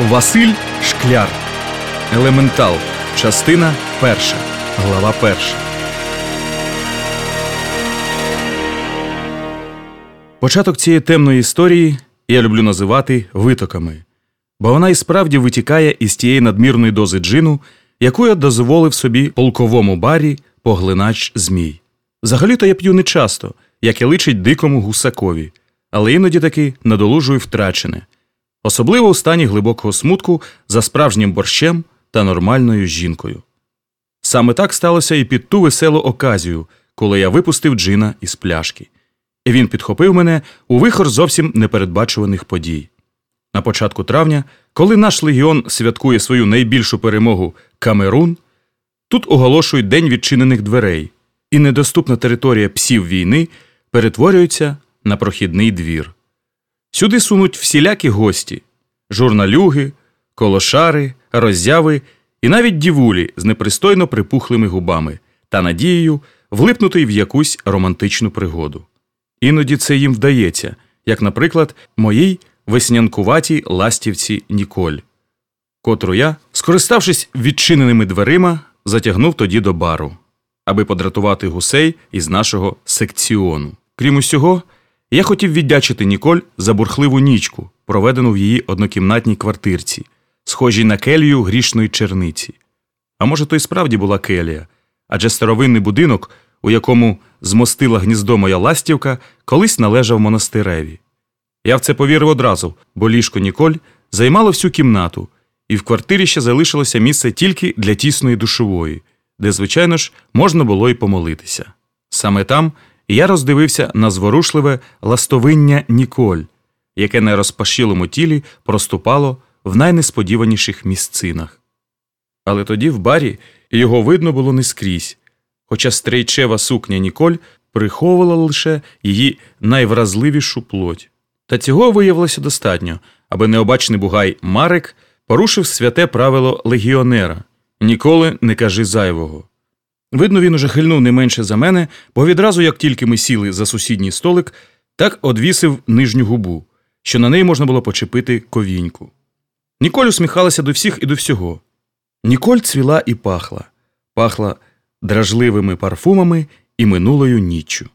Василь Шкляр. Елементал. Частина перша. Глава перша. Початок цієї темної історії я люблю називати витоками, бо вона і справді витікає із тієї надмірної дози джину, яку я дозволив собі полковому барі поглинач змій. Взагалі-то я п'ю не часто, як і личить дикому гусакові, але іноді таки надолужую втрачене, особливо у стані глибокого смутку за справжнім борщем та нормальною жінкою. Саме так сталося і під ту веселу оказію, коли я випустив джина із пляшки. І він підхопив мене у вихор зовсім непередбачуваних подій. На початку травня, коли наш легіон святкує свою найбільшу перемогу Камерун, тут оголошують День відчинених дверей, і недоступна територія псів війни перетворюється на прохідний двір. Сюди сунуть всілякі гості журналюги, колошари, роззяви і навіть дівулі з непристойно припухлими губами та надією влипнути в якусь романтичну пригоду. Іноді це їм вдається, як, наприклад, моїй веснянкуватій ластівці Ніколь, котру я, скориставшись відчиненими дверима, затягнув тоді до бару, аби подратувати гусей із нашого секціону. Крім усього, я хотів віддячити Ніколь за бурхливу нічку, проведену в її однокімнатній квартирці, схожій на келію грішної черниці. А може, то й справді була келія, адже старовинний будинок, у якому змостила гніздо моя ластівка, колись належав монастиреві. Я в це повірив одразу, бо ліжко Ніколь займало всю кімнату, і в квартирі ще залишилося місце тільки для тісної душової, де, звичайно ж, можна було й помолитися. Саме там я роздивився на зворушливе ластовиння Ніколь, яке на розпашілому тілі проступало в найнесподіваніших місцинах. Але тоді в барі його видно було не скрізь, хоча стрейчева сукня Ніколь приховувала лише її найвразливішу плоть. Та цього виявилося достатньо, аби необачний бугай Марек порушив святе правило легіонера ніколи не кажи зайвого. Видно, він уже хильнув не менше за мене, бо відразу, як тільки ми сіли за сусідній столик, так одвісив нижню губу, що на неї можна було почепити ковіньку. Ніколь усміхалася до всіх і до всього. Ніколь цвіла і пахла, пахла дражливими парфумами і минулою ніччю.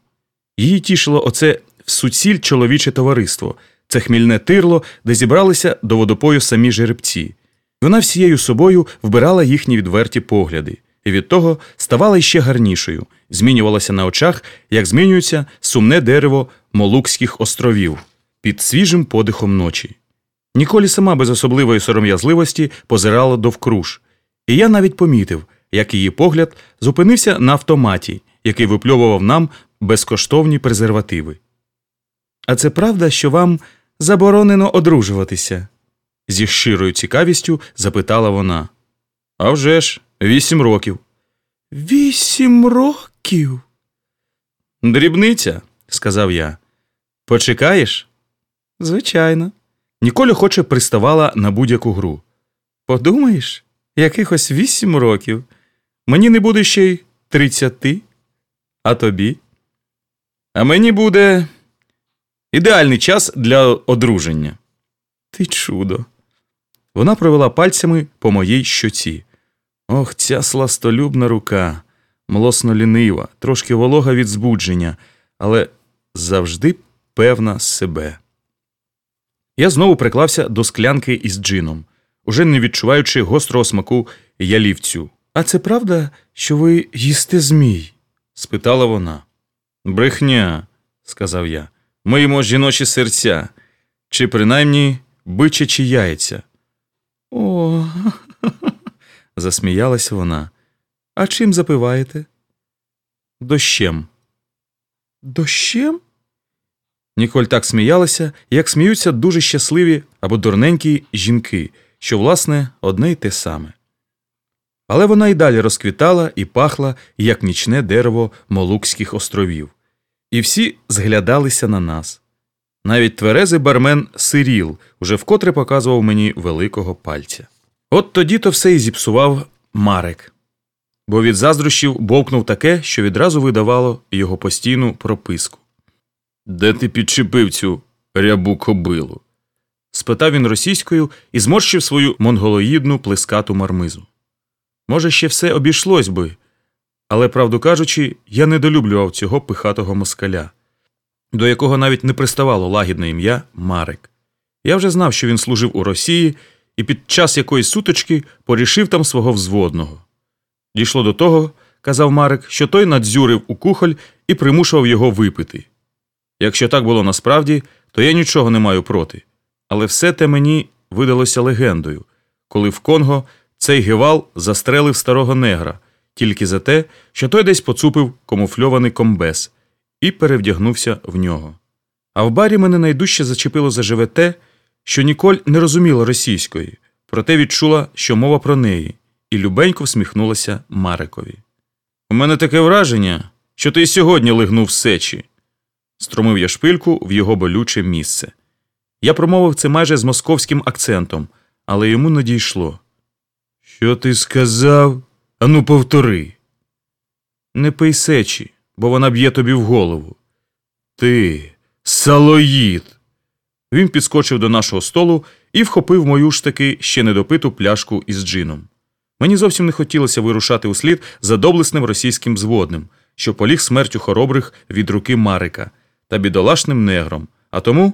Її тішило оце всуціль чоловіче товариство, це хмільне тирло, де зібралися до водопою самі жеребці. Вона всією собою вбирала їхні відверті погляди, і від того ставала іще гарнішою, змінювалася на очах, як змінюється сумне дерево Молукських островів під свіжим подихом ночі. Ніколі сама без особливої сором'язливості позирала довкруж, і я навіть помітив, як її погляд зупинився на автоматі, який випльовував нам безкоштовні презервативи. А це правда, що вам заборонено одружуватися? зі щирою цікавістю запитала вона. «А вже ж, вісім років. Вісім років. Дрібниця, сказав я. Почекаєш? Звичайно. Ніколя хоче приставала на будь-яку гру. Подумаєш, якихось вісім років. Мені не буде ще й тридцяти, а тобі. А мені буде ідеальний час для одруження. Ти чудо. Вона провела пальцями по моїй щоці. Ох, ця сластолюбна рука, млосно лінива, трошки волога від збудження, але завжди певна себе. Я знову приклався до склянки із джином, уже не відчуваючи гострого смаку ялівцю. А це правда, що ви їсте змій? спитала вона. Брехня, сказав я. Ми їмо жіночі серця, чи принаймні бичачі яйця. О, засміялась вона. А чим запиваєте? Дощем. Дощем? Ніколь так сміялася, як сміються дуже щасливі або дурненькі жінки, що, власне, одне й те саме. Але вона й далі розквітала і пахла, як нічне дерево Молукських островів, і всі зглядалися на нас. Навіть тверезий бармен Сиріл уже вкотре показував мені великого пальця. От тоді то все і зіпсував Марек, бо від заздрощів бовкнув таке, що відразу видавало його постійну прописку. Де ти підчепив цю рябу кобилу? спитав він російською і зморщив свою монголоїдну плескату мармизу. Може, ще все обійшлось би, але, правду кажучи, я недолюблював цього пихатого москаля, до якого навіть не приставало лагідне ім'я Марик. Я вже знав, що він служив у Росії і під час якоїсь сутички порішив там свого взводного. Дійшло до того, казав Марик, що той надзюрив у кухоль і примушував його випити. Якщо так було насправді, то я нічого не маю проти. Але все те мені видалося легендою, коли в Конго цей гевал застрелив старого негра тільки за те, що той десь поцупив камуфльований комбез і перевдягнувся в нього. А в барі мене найдужче зачепило заживе те, що Ніколь не розуміла російської, проте відчула, що мова про неї, і любенько всміхнулася Марикові. У мене таке враження, що ти сьогодні лигнув сечі. Струмив я шпильку в його болюче місце. Я промовив це майже з московським акцентом, але йому не дійшло. Що ти сказав? Ану, повтори. Не пий сечі, бо вона б'є тобі в голову. Ти, салоїд. Він підскочив до нашого столу і вхопив мою ж таки ще недопиту пляшку із джином. Мені зовсім не хотілося вирушати услід за доблесним російським зводним, що поліг смертю хоробрих від руки Марика та бідолашним негром. А тому,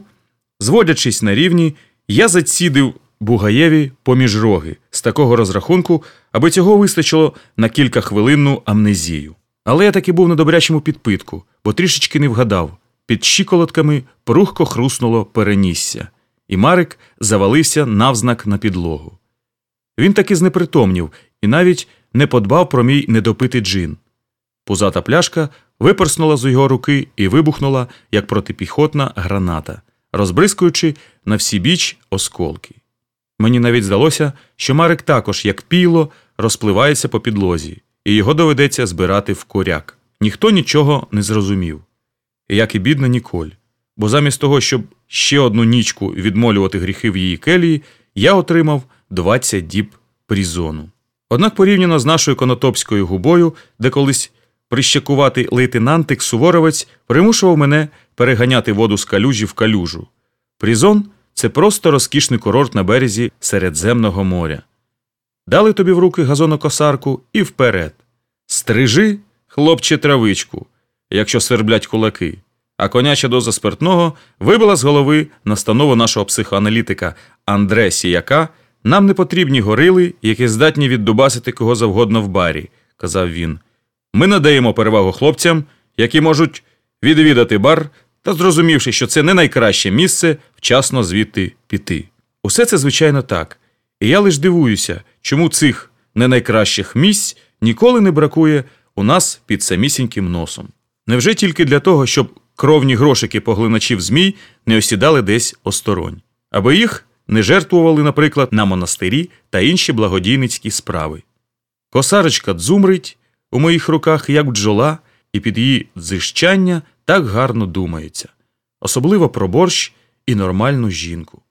зводячись на рівні, я зацідив Бугаєві поміж роги з такого розрахунку, аби цього вистачило на кілька хвилинну амнезію. Але я таки був на добрячому підпитку, бо трішечки не вгадав. Під щиколотками прухко хруснуло перенісся, і Марик завалився навзнак на підлогу. Він таки знепритомнів і навіть не подбав про мій недопитий джин. Пузата пляшка випорснула з його руки і вибухнула, як протипіхотна граната, розбризкуючи на всі біч осколки. Мені навіть здалося, що Марик також, як піло, розпливається по підлозі, і його доведеться збирати в коряк. Ніхто нічого не зрозумів, як і бідна Ніколь. Бо замість того, щоб ще одну нічку відмолювати гріхи в її келії, я отримав 20 діб прізону. Однак порівняно з нашою конотопською губою, де колись прищакуватий лейтенантик Суворовець примушував мене переганяти воду з калюжі в калюжу. Прізон це просто розкішний курорт на березі Середземного моря. Дали тобі в руки газонокосарку і вперед. Стрижи, хлопче, травичку, якщо сверблять кулаки. А коняча доза спиртного вибила з голови настанову нашого психоаналітика Андре Сіяка нам не потрібні горили, які здатні віддубасити кого завгодно в барі, казав він. Ми надаємо перевагу хлопцям, які можуть відвідати бар та, зрозумівши, що це не найкраще місце, вчасно звідти піти. Усе це, звичайно, так. І я лише дивуюся, чому цих не найкращих місць ніколи не бракує у нас під самісіньким носом. Невже тільки для того, щоб кровні грошики поглиначів змій не осідали десь осторонь, аби їх не жертвували, наприклад, на монастирі та інші благодійницькі справи. Косарочка дзумрить у моїх руках, як бджола, і під її дзищання так гарно думається, особливо про борщ і нормальну жінку.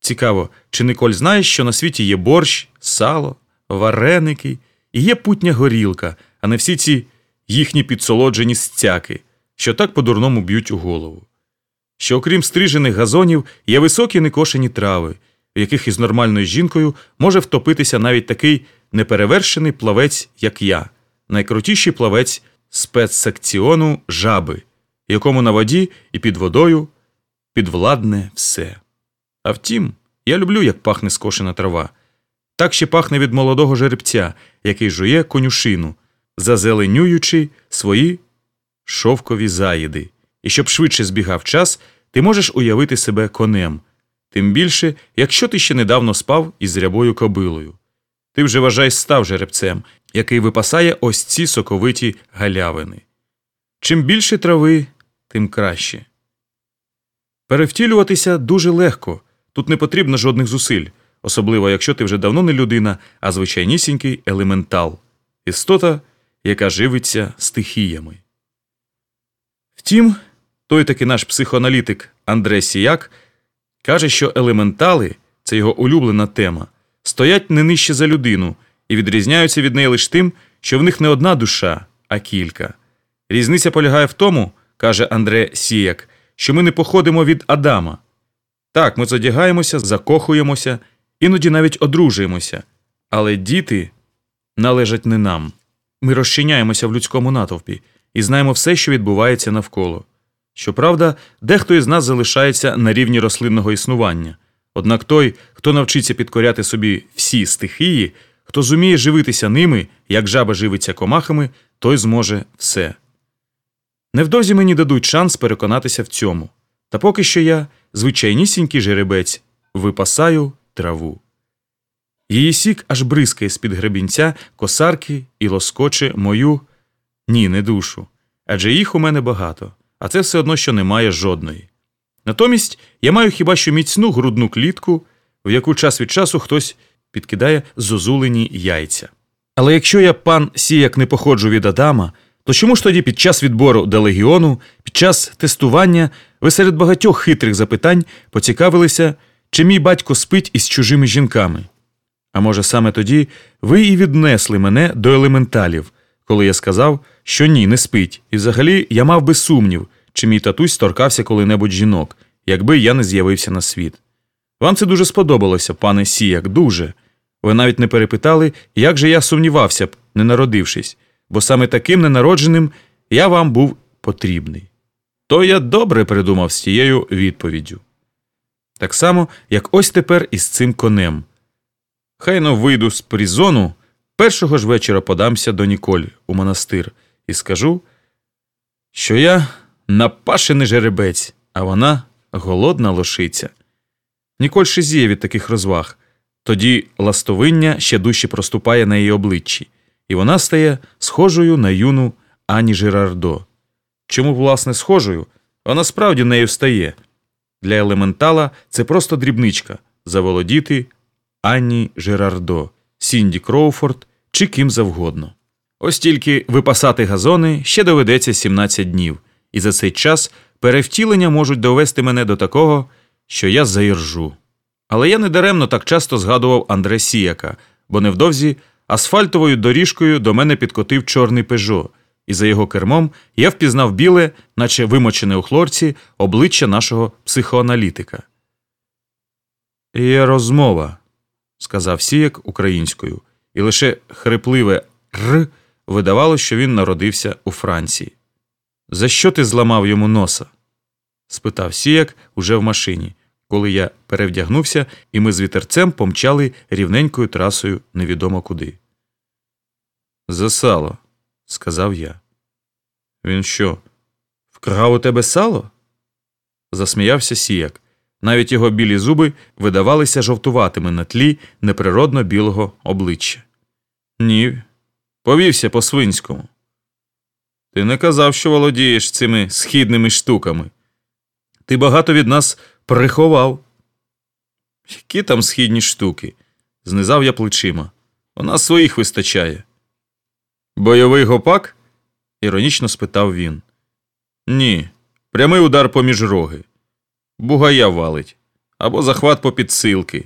Цікаво, чи Николь знає, що на світі є борщ, сало, вареники і є путня горілка, а не всі ці їхні підсолоджені стяки, що так по-дурному б'ють у голову. Що окрім стрижених газонів є високі некошені трави, в яких із нормальною жінкою може втопитися навіть такий неперевершений плавець, як я, найкрутіший плавець спецсекціону жаби, якому на воді і під водою підвладне все. А втім, я люблю, як пахне скошена трава. Так ще пахне від молодого жеребця, який жує конюшину, зазеленюючи свої шовкові заїди. І щоб швидше збігав час, ти можеш уявити себе конем. Тим більше, якщо ти ще недавно спав із рябою кобилою. Ти вже вважай став жеребцем, який випасає ось ці соковиті галявини. Чим більше трави, тим краще. Перевтілюватися дуже легко, тут не потрібно жодних зусиль, особливо якщо ти вже давно не людина, а звичайнісінький елементал, істота, яка живиться стихіями. Втім, той таки наш психоаналітик Андре Сіяк каже, що елементали це його улюблена тема, стоять не нижче за людину і відрізняються від неї лише тим, що в них не одна душа, а кілька. Різниця полягає в тому, каже Андре Сіяк, що ми не походимо від Адама. Так, ми задягаємося, закохуємося, іноді навіть одружуємося, але діти належать не нам. Ми розчиняємося в людському натовпі і знаємо все, що відбувається навколо. Щоправда, дехто із нас залишається на рівні рослинного існування. Однак той, хто навчиться підкоряти собі всі стихії, хто зуміє живитися ними, як жаба живиться комахами, той зможе все. Невдовзі мені дадуть шанс переконатися в цьому. Та поки що я, звичайнісінький жеребець, випасаю траву. Її сік аж бризкає з-під гребінця, косарки і лоскоче мою ні, не душу. Адже їх у мене багато, а це все одно, що немає жодної. Натомість я маю хіба що міцну грудну клітку, в яку час від часу хтось підкидає зозулені яйця. Але якщо я пан сіяк не походжу від Адама, то чому ж тоді під час відбору до легіону, під час тестування, ви серед багатьох хитрих запитань поцікавилися, чи мій батько спить із чужими жінками? А може, саме тоді ви і віднесли мене до елементалів, коли я сказав, що ні, не спить, і взагалі я мав би сумнів, чи мій татусь торкався коли-небудь жінок, якби я не з'явився на світ. Вам це дуже сподобалося, пане Сіяк, дуже. Ви навіть не перепитали, як же я сумнівався б, не народившись, бо саме таким ненародженим я вам був потрібний. То я добре придумав з тією відповіддю. Так само, як ось тепер із цим конем. Хайно вийду з призону, першого ж вечора подамся до Ніколь у монастир і скажу, що я напашений жеребець, а вона голодна лошиця. Ніколь шизіє від таких розваг. Тоді ластовиння ще дужче проступає на її обличчі, і вона стає схожою на юну Ані Жерардо. Чому, власне, схожою? Вона справді нею стає. Для елементала це просто дрібничка заволодіти Анні Жерардо, Сінді Кроуфорд чи ким завгодно. Ось тільки випасати газони ще доведеться 17 днів, і за цей час перевтілення можуть довести мене до такого, що я заіржу. Але я недаремно так часто згадував Андре Сіяка, бо невдовзі асфальтовою доріжкою до мене підкотив чорний пежо, і за його кермом я впізнав біле, наче вимочене у хлорці, обличчя нашого психоаналітика. Є розмова, сказав Сіяк українською, і лише хрипливе р видавало, що він народився у Франції. За що ти зламав йому носа? спитав Сіяк уже в машині коли я перевдягнувся, і ми з вітерцем помчали рівненькою трасою невідомо куди. За сало, сказав я. Він що? Вкрав у тебе сало? засміявся сіяк. Навіть його білі зуби видавалися жовтуватими на тлі неприродно білого обличчя. Ні, повівся по свинському. Ти не казав, що володієш цими східними штуками. Ти багато від нас Приховав. Які там східні штуки? знизав я плечима. У нас своїх вистачає. Бойовий гопак? іронічно спитав він. Ні, прямий удар поміж роги. Бугая валить або захват по підсилки.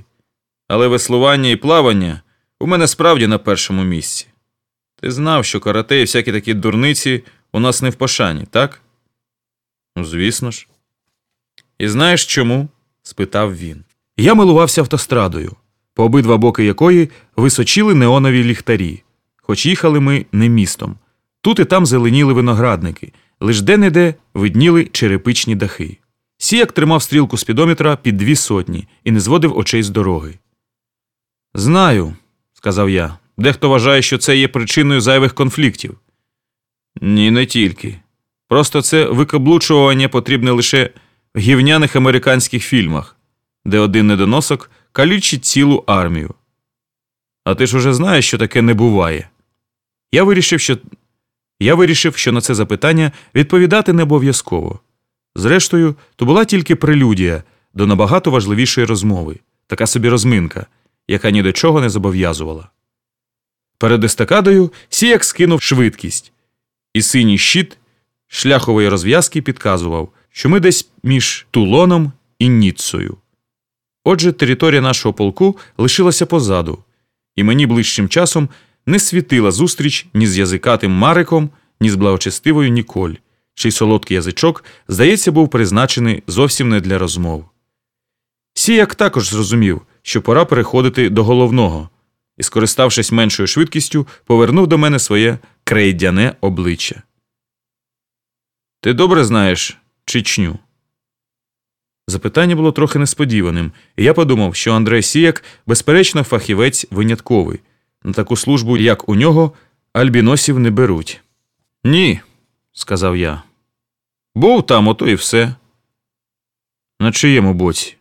Але веслування і плавання у мене справді на першому місці. Ти знав, що карате і всякі такі дурниці у нас не в пошані, так? Ну, звісно ж. І знаєш чому? спитав він. Я милувався автострадою, по обидва боки якої височили неонові ліхтарі, хоч їхали ми не містом. Тут і там зеленіли виноградники, лиш де-не-де видніли черепичні дахи. Сіяк тримав стрілку спідометра під дві сотні і не зводив очей з дороги. Знаю, сказав я. Дехто вважає, що це є причиною зайвих конфліктів. Ні, не тільки. Просто це викаблучування потрібне лише в гівняних американських фільмах, де один недоносок калічить цілу армію. А ти ж уже знаєш, що таке не буває. Я вирішив, що Я вирішив, що на це запитання відповідати не обов'язково. Зрештою, то була тільки прелюдія до набагато важливішої розмови, така собі розминка, яка ні до чого не зобов'язувала. Перед естакадою сіяк скинув швидкість, і синій щит шляхової розв'язки підказував, що ми десь між Тулоном і Ніццою. Отже, територія нашого полку лишилася позаду, і мені ближчим часом не світила зустріч ні з язикатим Мариком, ні з благочестивою Ніколь, чий солодкий язичок, здається, був призначений зовсім не для розмов. Сіяк також зрозумів, що пора переходити до головного, і, скориставшись меншою швидкістю, повернув до мене своє крейдяне обличчя. Ти добре знаєш Чечню? Запитання було трохи несподіваним, і я подумав, що Андрей Сіяк, безперечно, фахівець винятковий. На таку службу, як у нього, альбіносів не беруть. Ні, сказав я. Був там, ото і все. На чиєму боці?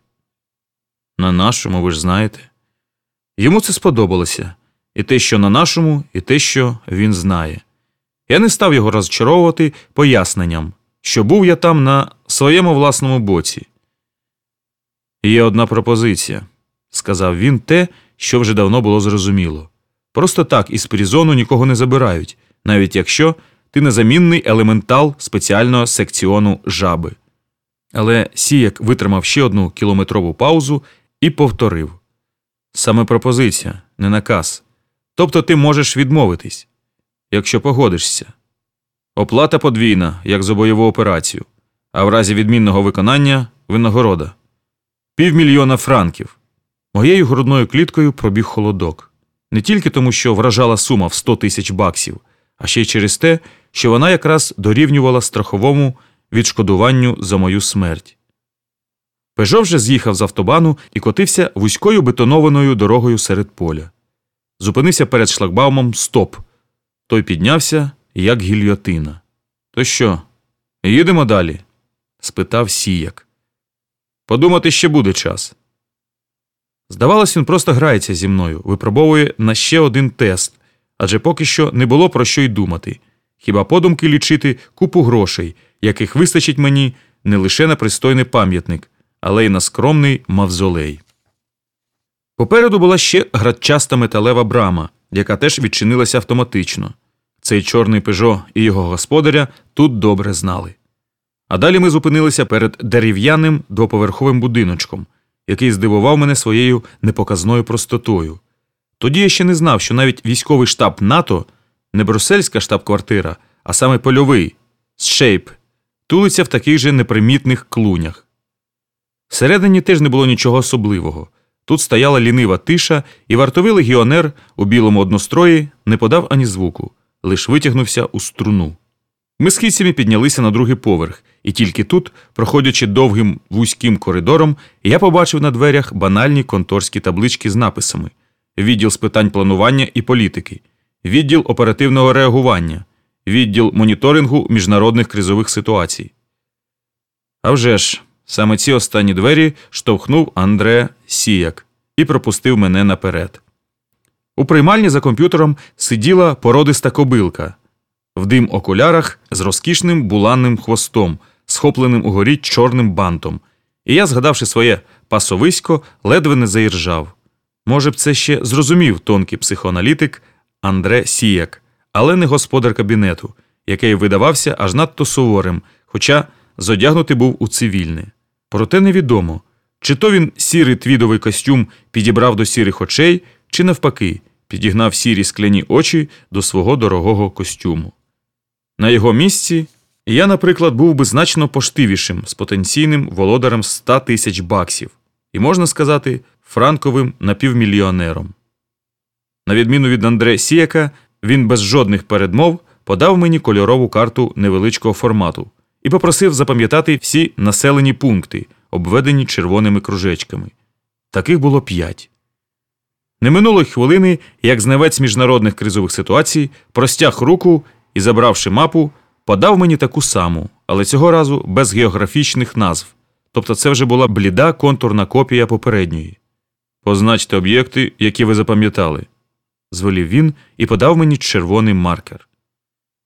На нашому, ви ж знаєте. Йому це сподобалося і те, що на нашому, і те, що він знає. Я не став його розчаровувати поясненням, що був я там на своєму власному боці. Є одна пропозиція, сказав він те, що вже давно було зрозуміло. Просто так із призону нікого не забирають, навіть якщо ти незамінний елементал спеціального секціону жаби. Але Сіяк витримав ще одну кілометрову паузу і повторив саме пропозиція, не наказ. Тобто ти можеш відмовитись, якщо погодишся. Оплата подвійна, як за бойову операцію, а в разі відмінного виконання винагорода. Півмільйона франків. Моєю грудною кліткою пробіг холодок. Не тільки тому, що вражала сума в 100 тисяч баксів, а ще й через те, що вона якраз дорівнювала страховому відшкодуванню за мою смерть. Пежо вже з'їхав з автобану і котився вузькою бетонованою дорогою серед поля. Зупинився перед шлагбаумом стоп. Той піднявся, як гільйотина. То що, їдемо далі? спитав сіяк. Подумати ще буде час. Здавалось, він просто грається зі мною, випробовує на ще один тест, адже поки що не було про що й думати. Хіба подумки лічити купу грошей, яких вистачить мені не лише на пристойний пам'ятник, але й на скромний мавзолей. Попереду була ще градчаста металева брама, яка теж відчинилася автоматично. Цей чорний пежо і його господаря тут добре знали. А далі ми зупинилися перед дерев'яним двоповерховим будиночком, який здивував мене своєю непоказною простотою. Тоді я ще не знав, що навіть військовий штаб НАТО не брусельська штаб-квартира, а саме польовий Шейп, тулиться в таких же непримітних клунях. Всередині теж не було нічого особливого. Тут стояла лінива тиша, і вартовий легіонер у білому однострої не подав ані звуку, лиш витягнувся у струну. Ми з хійцями піднялися на другий поверх, і тільки тут, проходячи довгим вузьким коридором, я побачив на дверях банальні конторські таблички з написами: відділ з питань планування і політики, відділ оперативного реагування, відділ моніторингу міжнародних кризових ситуацій. А вже ж, саме ці останні двері штовхнув Андре Сіяк і пропустив мене наперед. У приймальні за комп'ютером сиділа породиста кобилка в дим окулярах з розкішним буланним хвостом, схопленим угорі чорним бантом, і я, згадавши своє пасовисько, ледве не заіржав. Може б, це ще зрозумів тонкий психоаналітик Андре Сіяк, але не господар кабінету, який видавався аж надто суворим, хоча зодягнутий був у цивільне. Проте невідомо, чи то він сірий твідовий костюм підібрав до сірих очей, чи навпаки, підігнав сірі скляні очі до свого дорогого костюму. На його місці я, наприклад, був би значно поштивішим з потенційним володарем 100 тисяч баксів і, можна сказати, франковим напівмільйонером. На відміну від Андре Сіяка, він без жодних передмов подав мені кольорову карту невеличкого формату і попросив запам'ятати всі населені пункти, обведені червоними кружечками. Таких було п'ять. Не минуло й хвилини, як знавець міжнародних кризових ситуацій простяг руку і, забравши мапу, подав мені таку саму, але цього разу без географічних назв. Тобто це вже була бліда контурна копія попередньої. Позначте об'єкти, які ви запам'ятали, звелів він і подав мені червоний маркер.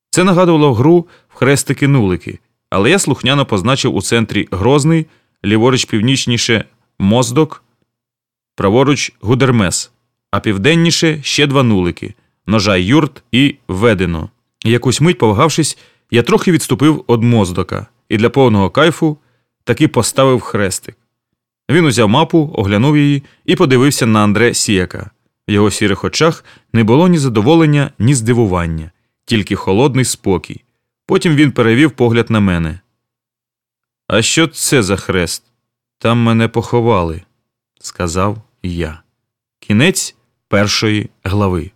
Це нагадувало гру в хрестики-нулики, але я слухняно позначив у центрі Грозний, ліворуч північніше Моздок, праворуч Гудермес, а південніше ще два нулики ножа Юрт і Ведено. Якусь мить повагавшись, я трохи відступив од моздока і для повного кайфу таки поставив хрестик. Він узяв мапу, оглянув її і подивився на Андре Сіяка. В його сірих очах не було ні задоволення, ні здивування, тільки холодний спокій. Потім він перевів погляд на мене. А що це за хрест? Там мене поховали, сказав я. Кінець першої глави.